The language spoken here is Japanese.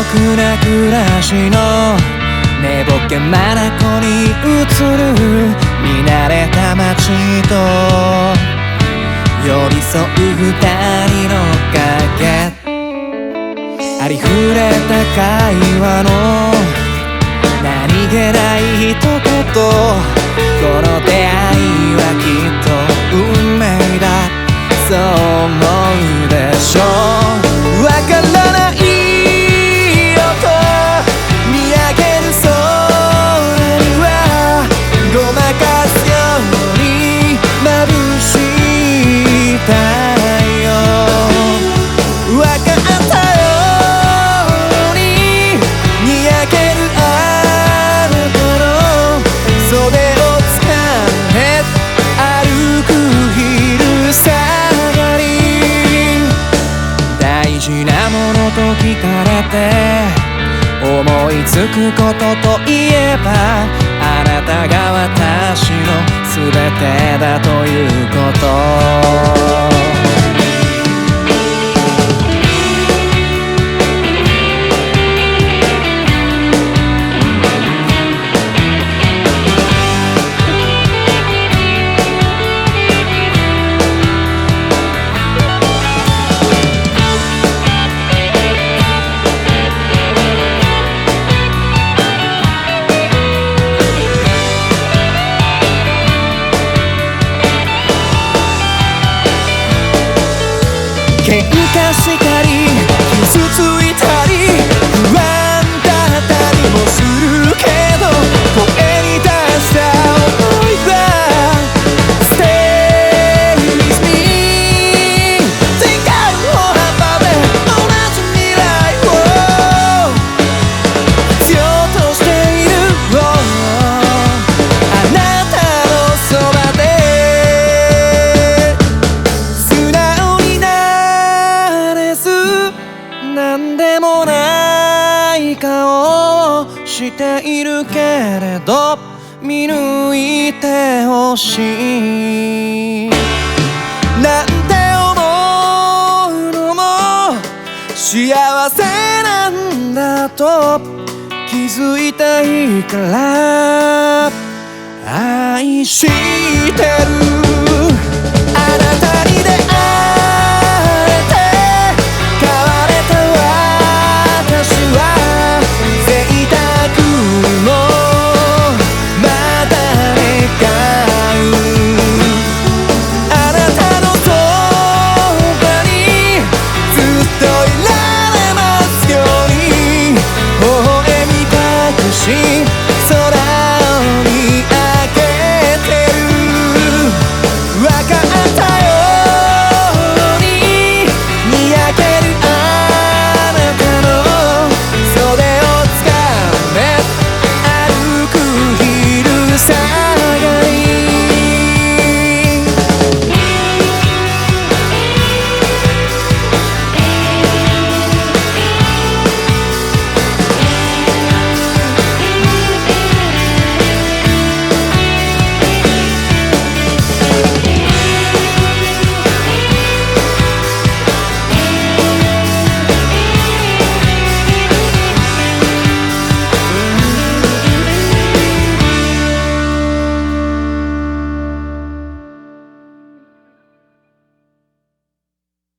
足な暮らしの寝ぼけ眼に映る見慣れた街と寄り添う二人の影ありふれた会話の何気ない一言思いつくことといえばあなたが私の全てだということ。sick をしているけれど見抜いてほしい。なんて思うのも幸せなんだと気づいたいから愛してる。